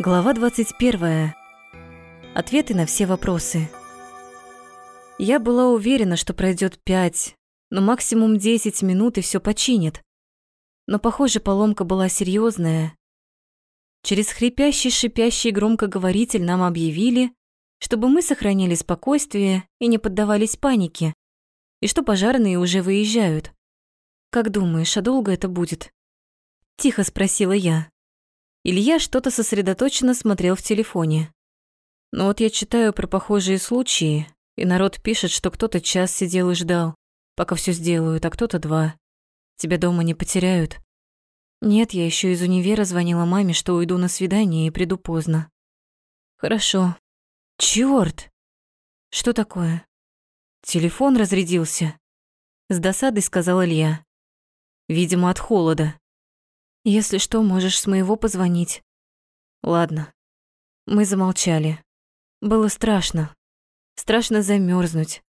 Глава 21. Ответы на все вопросы. Я была уверена, что пройдет пять, но максимум 10 минут и все починит. Но, похоже, поломка была серьезная. Через хрипящий, шипящий громкоговоритель нам объявили, чтобы мы сохраняли спокойствие и не поддавались панике, и что пожарные уже выезжают. «Как думаешь, а долго это будет?» Тихо спросила я. Илья что-то сосредоточенно смотрел в телефоне. Но вот я читаю про похожие случаи, и народ пишет, что кто-то час сидел и ждал, пока все сделают, а кто-то два. Тебя дома не потеряют. Нет, я еще из универа звонила маме, что уйду на свидание и приду поздно. Хорошо. Чёрт! Что такое? Телефон разрядился. С досадой сказал Илья. Видимо, от холода. Если что, можешь с моего позвонить. Ладно. Мы замолчали. Было страшно. Страшно замерзнуть.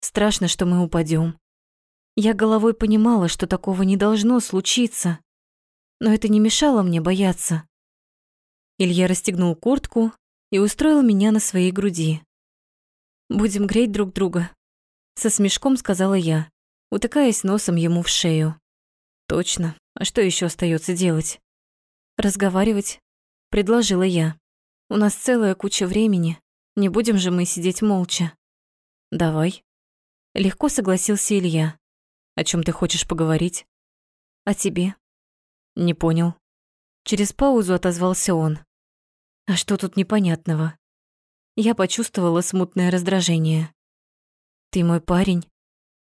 Страшно, что мы упадем. Я головой понимала, что такого не должно случиться. Но это не мешало мне бояться. Илья расстегнул куртку и устроил меня на своей груди. «Будем греть друг друга», — со смешком сказала я, утыкаясь носом ему в шею. «Точно, а что еще остается делать? Разговаривать, предложила я. У нас целая куча времени. Не будем же мы сидеть молча. Давай. Легко согласился Илья. О чем ты хочешь поговорить? О тебе. Не понял. Через паузу отозвался он. А что тут непонятного? Я почувствовала смутное раздражение. Ты мой парень,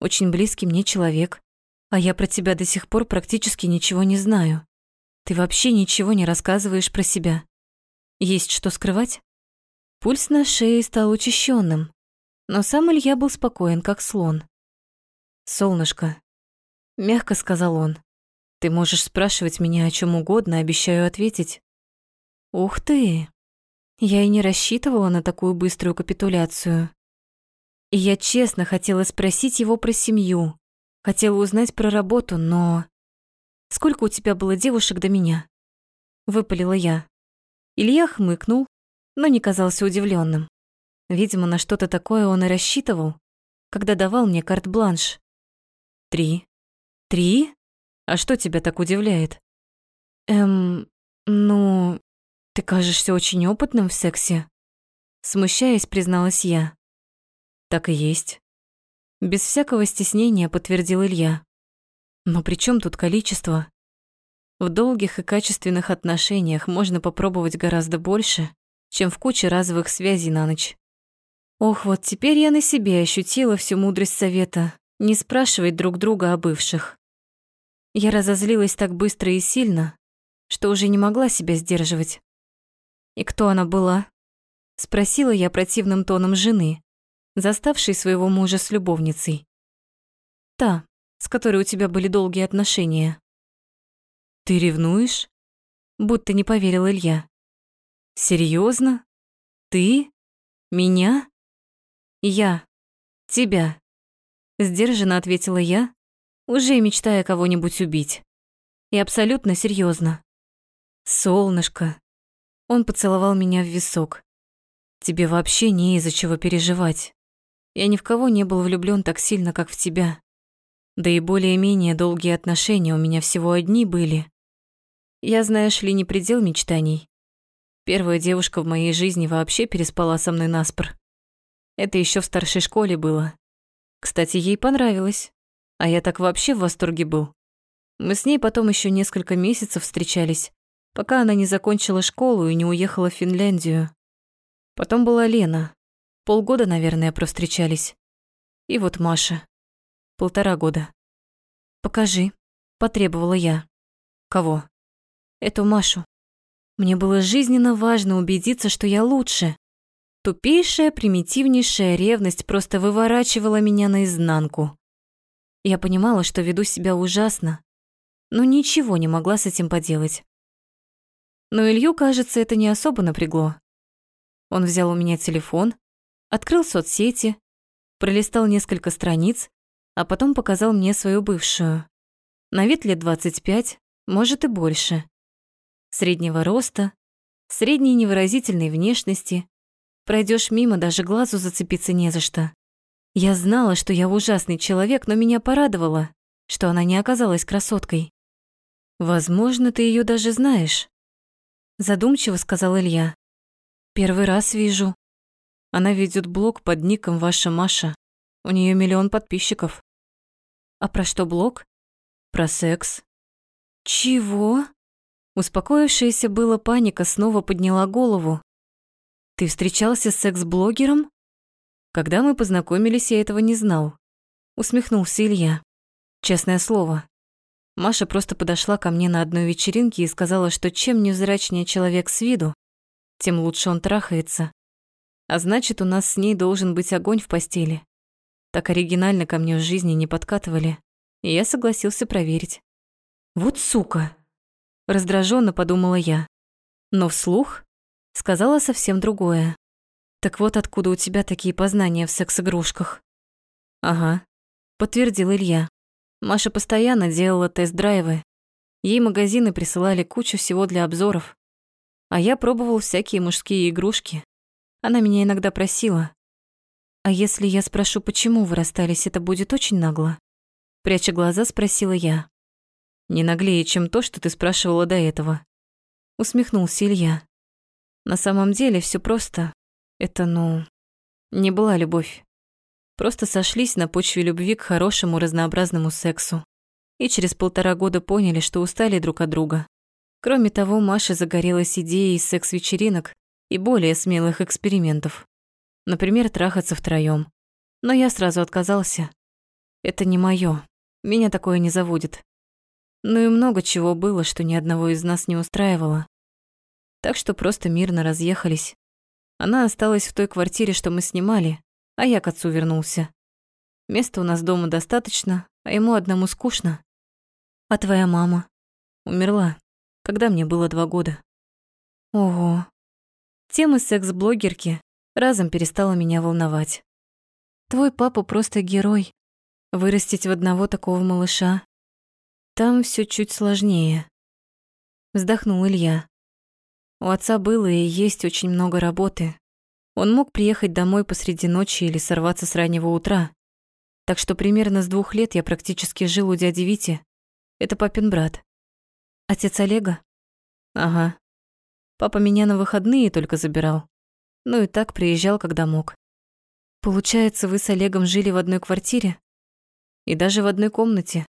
очень близкий мне человек. А я про тебя до сих пор практически ничего не знаю. Ты вообще ничего не рассказываешь про себя. Есть что скрывать? Пульс на шее стал учащенным, но сам Илья был спокоен, как слон. «Солнышко», — мягко сказал он, — «ты можешь спрашивать меня о чем угодно, обещаю ответить». «Ух ты! Я и не рассчитывала на такую быструю капитуляцию. И я честно хотела спросить его про семью, Хотела узнать про работу, но... Сколько у тебя было девушек до меня? Выпалила я. Илья хмыкнул, но не казался удивленным. Видимо, на что-то такое он и рассчитывал, когда давал мне карт-бланш. Три. Три? А что тебя так удивляет? Эм, ну, ты кажешься очень опытным в сексе. Смущаясь, призналась я. Так и есть. Без всякого стеснения подтвердил Илья. Но при чем тут количество? В долгих и качественных отношениях можно попробовать гораздо больше, чем в куче разовых связей на ночь. Ох, вот теперь я на себе ощутила всю мудрость совета не спрашивать друг друга о бывших. Я разозлилась так быстро и сильно, что уже не могла себя сдерживать. И кто она была? Спросила я противным тоном жены, заставший своего мужа с любовницей. Та, с которой у тебя были долгие отношения. Ты ревнуешь? Будто не поверил Илья. Серьезно? Ты? Меня? Я. Тебя. Сдержанно ответила я, уже мечтая кого-нибудь убить. И абсолютно серьезно. Солнышко. Он поцеловал меня в висок. Тебе вообще не из-за чего переживать. Я ни в кого не был влюблён так сильно, как в тебя. Да и более-менее долгие отношения у меня всего одни были. Я, знаешь ли, не предел мечтаний. Первая девушка в моей жизни вообще переспала со мной наспор. Это ещё в старшей школе было. Кстати, ей понравилось. А я так вообще в восторге был. Мы с ней потом ещё несколько месяцев встречались, пока она не закончила школу и не уехала в Финляндию. Потом была Лена, Полгода, наверное, провстречались. И вот Маша. Полтора года. «Покажи», — потребовала я. «Кого?» «Эту Машу. Мне было жизненно важно убедиться, что я лучше. Тупейшая, примитивнейшая ревность просто выворачивала меня наизнанку. Я понимала, что веду себя ужасно, но ничего не могла с этим поделать. Но Илью, кажется, это не особо напрягло. Он взял у меня телефон, открыл соцсети, пролистал несколько страниц, а потом показал мне свою бывшую. На вид лет 25, может и больше. Среднего роста, средней невыразительной внешности. Пройдешь мимо, даже глазу зацепиться не за что. Я знала, что я ужасный человек, но меня порадовало, что она не оказалась красоткой. Возможно, ты ее даже знаешь. Задумчиво сказал Илья. Первый раз вижу. Она ведет блог под ником «Ваша Маша». У нее миллион подписчиков. А про что блог? Про секс. Чего? Успокоившаяся была паника снова подняла голову. Ты встречался с секс-блогером? Когда мы познакомились, я этого не знал. Усмехнулся Илья. Честное слово. Маша просто подошла ко мне на одной вечеринке и сказала, что чем невзрачнее человек с виду, тем лучше он трахается. А значит, у нас с ней должен быть огонь в постели. Так оригинально ко мне в жизни не подкатывали, и я согласился проверить. Вот сука! Раздраженно подумала я. Но вслух сказала совсем другое. Так вот откуда у тебя такие познания в секс-игрушках? Ага, подтвердил Илья. Маша постоянно делала тест-драйвы. Ей магазины присылали кучу всего для обзоров. А я пробовал всякие мужские игрушки. Она меня иногда просила. «А если я спрошу, почему вы расстались, это будет очень нагло?» Пряча глаза, спросила я. «Не наглее, чем то, что ты спрашивала до этого». Усмехнулся Илья. «На самом деле все просто. Это, ну, не была любовь. Просто сошлись на почве любви к хорошему разнообразному сексу. И через полтора года поняли, что устали друг от друга. Кроме того, Маша загорелась идеей секс-вечеринок и более смелых экспериментов. Например, трахаться втроём. Но я сразу отказался. Это не моё. Меня такое не заводит. Ну и много чего было, что ни одного из нас не устраивало. Так что просто мирно разъехались. Она осталась в той квартире, что мы снимали, а я к отцу вернулся. Места у нас дома достаточно, а ему одному скучно. А твоя мама? Умерла, когда мне было два года. Ого. Тема секс-блогерки разом перестала меня волновать. Твой папа просто герой. Вырастить в одного такого малыша. Там все чуть сложнее. Вздохнул Илья. У отца было и есть очень много работы, он мог приехать домой посреди ночи или сорваться с раннего утра. Так что примерно с двух лет я практически жил у дяди Вити. Это папин брат. Отец Олега? Ага. Папа меня на выходные только забирал. Ну и так приезжал, когда мог. Получается, вы с Олегом жили в одной квартире? И даже в одной комнате.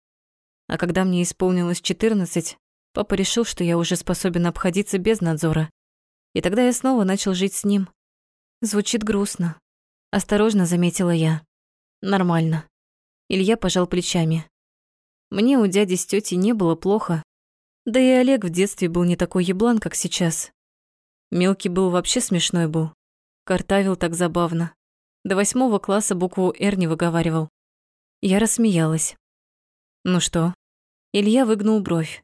А когда мне исполнилось 14, папа решил, что я уже способен обходиться без надзора. И тогда я снова начал жить с ним. Звучит грустно. Осторожно заметила я. Нормально. Илья пожал плечами. Мне у дяди с тетей не было плохо. Да и Олег в детстве был не такой еблан, как сейчас. Мелкий был вообще смешной был. Картавил так забавно. До восьмого класса букву «Р» не выговаривал. Я рассмеялась. «Ну что?» Илья выгнул бровь.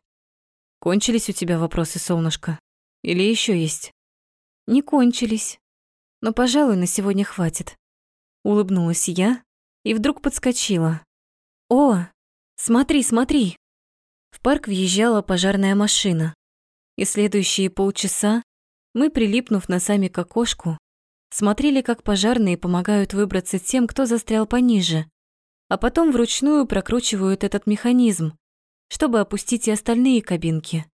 «Кончились у тебя вопросы, солнышко? Или еще есть?» «Не кончились но, пожалуй, на сегодня хватит. Улыбнулась я и вдруг подскочила. О, смотри, смотри. В парк въезжала пожарная машина. И следующие полчаса мы, прилипнув носами к окошку, смотрели, как пожарные помогают выбраться тем, кто застрял пониже, а потом вручную прокручивают этот механизм, чтобы опустить и остальные кабинки.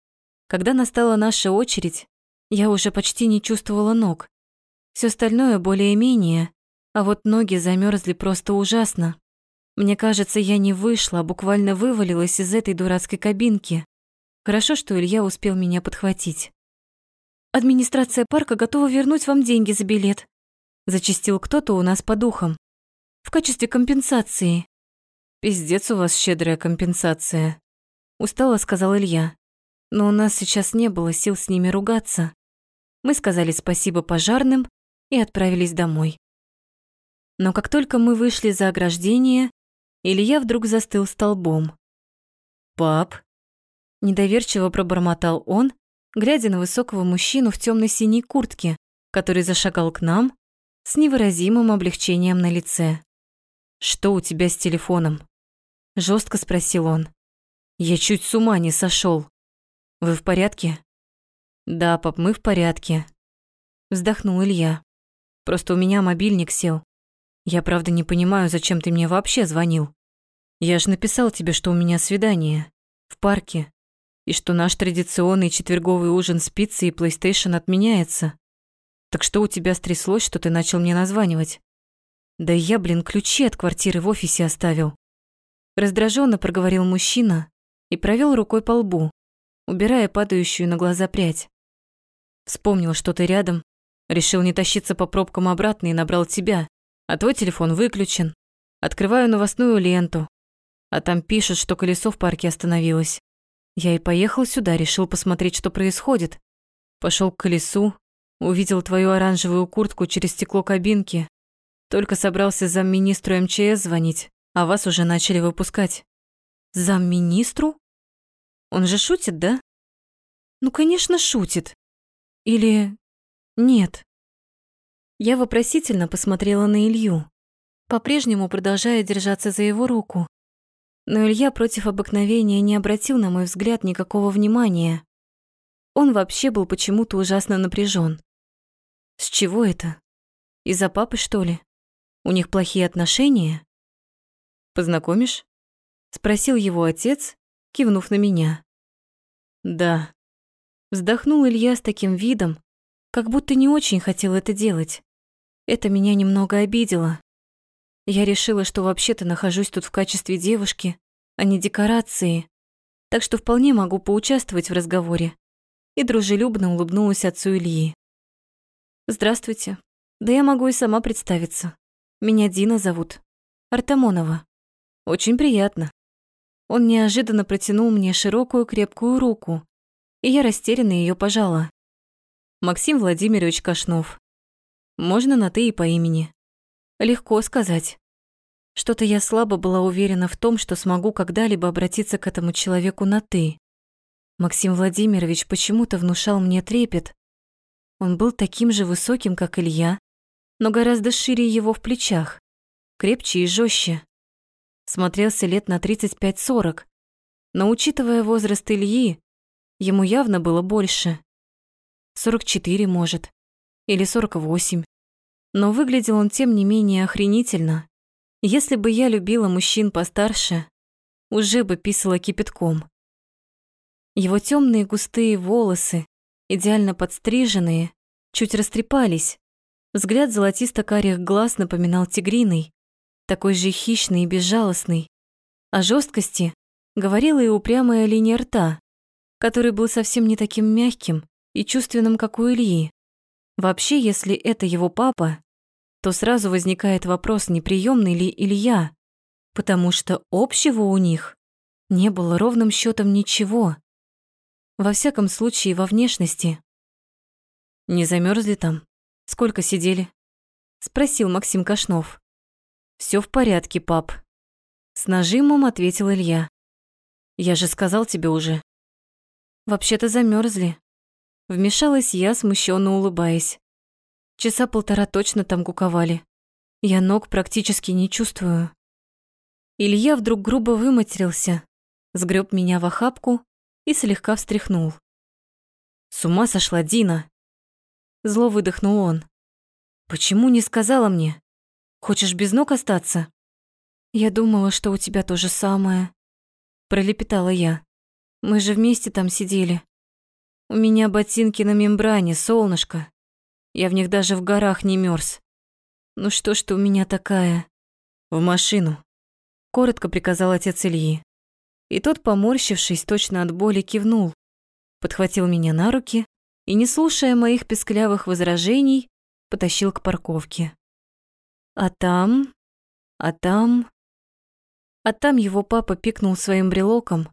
Когда настала наша очередь, я уже почти не чувствовала ног. Все остальное более-менее, а вот ноги замерзли просто ужасно. Мне кажется, я не вышла, а буквально вывалилась из этой дурацкой кабинки. Хорошо, что Илья успел меня подхватить. «Администрация парка готова вернуть вам деньги за билет», зачистил кто-то у нас по духам. «В качестве компенсации». «Пиздец у вас щедрая компенсация», устало сказал Илья. Но у нас сейчас не было сил с ними ругаться. Мы сказали спасибо пожарным и отправились домой. Но как только мы вышли за ограждение, Илья вдруг застыл столбом. «Пап?» Недоверчиво пробормотал он, глядя на высокого мужчину в темно синей куртке, который зашагал к нам с невыразимым облегчением на лице. «Что у тебя с телефоном?» Жестко спросил он. «Я чуть с ума не сошел. Вы в порядке?» Да, пап, мы в порядке. Вздохнул Илья. Просто у меня мобильник сел. Я правда не понимаю, зачем ты мне вообще звонил. Я же написал тебе, что у меня свидание в парке, и что наш традиционный четверговый ужин с пиццей и PlayStation отменяется. Так что у тебя стряслось, что ты начал мне названивать? Да я, блин, ключи от квартиры в офисе оставил. Раздраженно проговорил мужчина и провел рукой по лбу, убирая падающую на глаза прядь. Вспомнил, что ты рядом, решил не тащиться по пробкам обратно и набрал тебя, а твой телефон выключен. Открываю новостную ленту, а там пишут, что колесо в парке остановилось. Я и поехал сюда, решил посмотреть, что происходит. Пошел к колесу, увидел твою оранжевую куртку через стекло кабинки. Только собрался замминистру МЧС звонить, а вас уже начали выпускать. Замминистру? Он же шутит, да? Ну, конечно, шутит. Или нет. Я вопросительно посмотрела на Илью, по-прежнему продолжая держаться за его руку. Но Илья против обыкновения не обратил на мой взгляд никакого внимания. Он вообще был почему-то ужасно напряжен. С чего это? Из-за папы, что ли? У них плохие отношения? Познакомишь? Спросил его отец, кивнув на меня. Да. Вздохнул Илья с таким видом, как будто не очень хотел это делать. Это меня немного обидело. Я решила, что вообще-то нахожусь тут в качестве девушки, а не декорации, так что вполне могу поучаствовать в разговоре. И дружелюбно улыбнулась отцу Ильи. Здравствуйте. Да я могу и сама представиться. Меня Дина зовут. Артамонова. Очень приятно. Он неожиданно протянул мне широкую крепкую руку, и я растерянно ее пожала. Максим Владимирович Кашнов. Можно на «ты» и по имени. Легко сказать. Что-то я слабо была уверена в том, что смогу когда-либо обратиться к этому человеку на «ты». Максим Владимирович почему-то внушал мне трепет. Он был таким же высоким, как Илья, но гораздо шире его в плечах, крепче и жестче. Смотрелся лет на 35-40, но, учитывая возраст Ильи, ему явно было больше. 44, может, или 48. Но выглядел он тем не менее охренительно. Если бы я любила мужчин постарше, уже бы писала кипятком. Его темные густые волосы, идеально подстриженные, чуть растрепались. Взгляд золотисто-карих глаз напоминал тигриный, такой же хищный и безжалостный. О жесткости говорила и упрямая линия рта, который был совсем не таким мягким и чувственным, как у Ильи. Вообще, если это его папа, то сразу возникает вопрос, неприемный ли Илья, потому что общего у них не было ровным счетом ничего. Во всяком случае, во внешности. «Не замерзли там? Сколько сидели?» — спросил Максим Кашнов. Все в порядке, пап», — с нажимом ответил Илья. «Я же сказал тебе уже». «Вообще-то замерзли. Вмешалась я, смущенно улыбаясь. Часа полтора точно там куковали. Я ног практически не чувствую. Илья вдруг грубо выматерился, сгреб меня в охапку и слегка встряхнул. «С ума сошла Дина!» Зло выдохнул он. «Почему не сказала мне? Хочешь без ног остаться?» «Я думала, что у тебя то же самое», — пролепетала я. «Мы же вместе там сидели. У меня ботинки на мембране, солнышко. Я в них даже в горах не мерз. Ну что ж ты у меня такая? В машину. Коротко приказал отец Ильи. И тот, поморщившись точно от боли, кивнул, подхватил меня на руки и, не слушая моих песклявых возражений, потащил к парковке. А там... А там... А там его папа пикнул своим брелоком,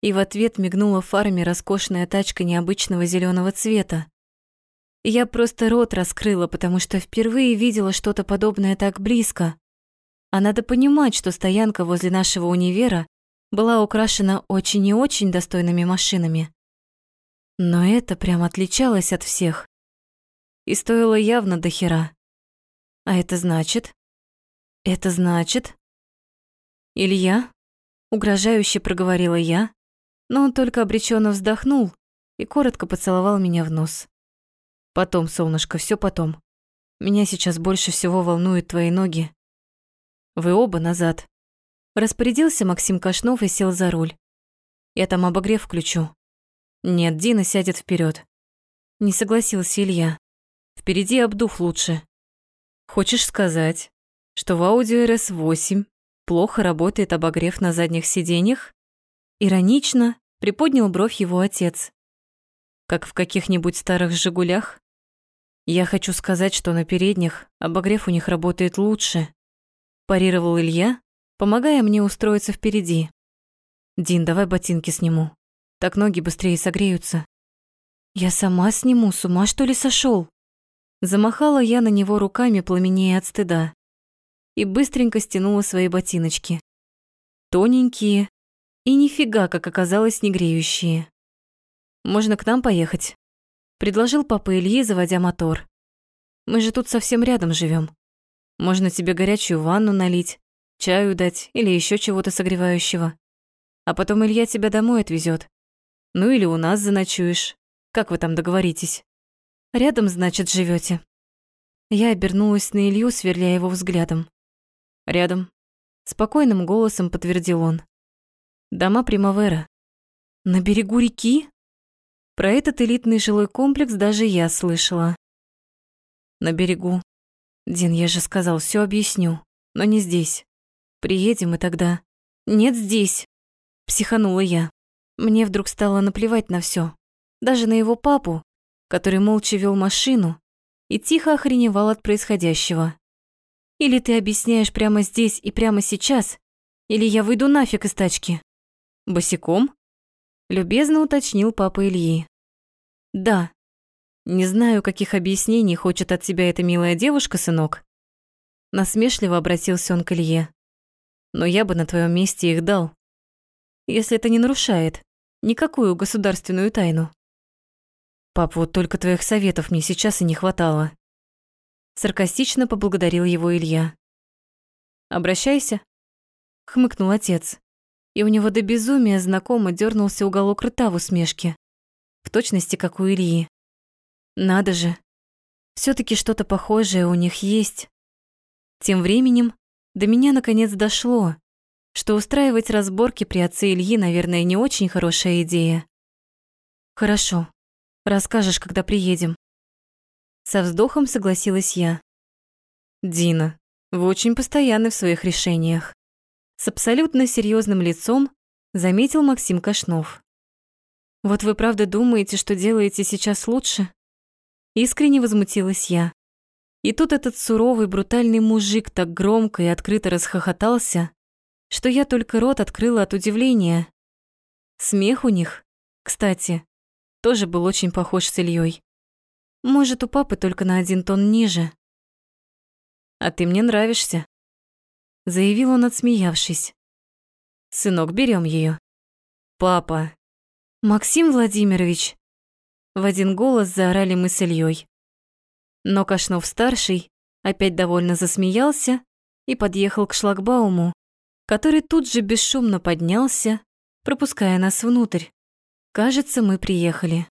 и в ответ мигнула фарами роскошная тачка необычного зеленого цвета. Я просто рот раскрыла, потому что впервые видела что-то подобное так близко. А надо понимать, что стоянка возле нашего универа была украшена очень и очень достойными машинами. Но это прям отличалось от всех. И стоило явно до хера. А это значит... Это значит... Илья? Угрожающе проговорила я, но он только обреченно вздохнул и коротко поцеловал меня в нос. Потом, солнышко, все потом. Меня сейчас больше всего волнуют твои ноги. Вы оба назад. Распорядился Максим Кашнов и сел за руль. Я там обогрев включу. Нет, Дина сядет вперед. Не согласился Илья. Впереди обдув лучше. Хочешь сказать, что в Audi RS8 плохо работает обогрев на задних сиденьях? Иронично приподнял бровь его отец. Как в каких-нибудь старых «Жигулях»? Я хочу сказать, что на передних обогрев у них работает лучше. Парировал Илья, помогая мне устроиться впереди. Дин, давай ботинки сниму. Так ноги быстрее согреются. Я сама сниму, с ума что ли сошел? Замахала я на него руками, пламенея от стыда. И быстренько стянула свои ботиночки. Тоненькие и нифига, как оказалось, не греющие. Можно к нам поехать? Предложил папа Ильи, заводя мотор. Мы же тут совсем рядом живем. Можно тебе горячую ванну налить, чаю дать или еще чего-то согревающего. А потом Илья тебя домой отвезет. Ну или у нас заночуешь. Как вы там договоритесь? Рядом, значит, живете. Я обернулась на Илью, сверляя его взглядом. Рядом. Спокойным голосом подтвердил он. Дома Примавера. На берегу реки? Про этот элитный жилой комплекс даже я слышала. На берегу. Дин, я же сказал, все объясню, но не здесь. Приедем и тогда. Нет здесь. Психанула я. Мне вдруг стало наплевать на все, даже на его папу, который молча вел машину и тихо охреневал от происходящего. Или ты объясняешь прямо здесь и прямо сейчас, или я выйду нафиг из тачки. Босиком? Любезно уточнил папа Ильи. Да. Не знаю, каких объяснений хочет от тебя эта милая девушка, сынок. Насмешливо обратился он к Илье. Но я бы на твоем месте их дал. Если это не нарушает никакую государственную тайну. Пап, вот только твоих советов мне сейчас и не хватало. Саркастично поблагодарил его Илья. Обращайся, хмыкнул отец и у него до безумия знакомо дернулся уголок рта в усмешке. В точности, как у Ильи. Надо же. все таки что-то похожее у них есть. Тем временем до меня наконец дошло, что устраивать разборки при отце Ильи, наверное, не очень хорошая идея. Хорошо. Расскажешь, когда приедем. Со вздохом согласилась я. Дина, вы очень постоянны в своих решениях с абсолютно серьезным лицом заметил Максим Кашнов. «Вот вы правда думаете, что делаете сейчас лучше?» Искренне возмутилась я. И тут этот суровый, брутальный мужик так громко и открыто расхохотался, что я только рот открыла от удивления. Смех у них, кстати, тоже был очень похож с Ильей. Может, у папы только на один тон ниже. «А ты мне нравишься», заявил он, отсмеявшись. «Сынок, берем ее. «Папа!» «Максим Владимирович!» В один голос заорали мы с Ильей. Но Кашнов-старший опять довольно засмеялся и подъехал к шлагбауму, который тут же бесшумно поднялся, пропуская нас внутрь. Кажется, мы приехали.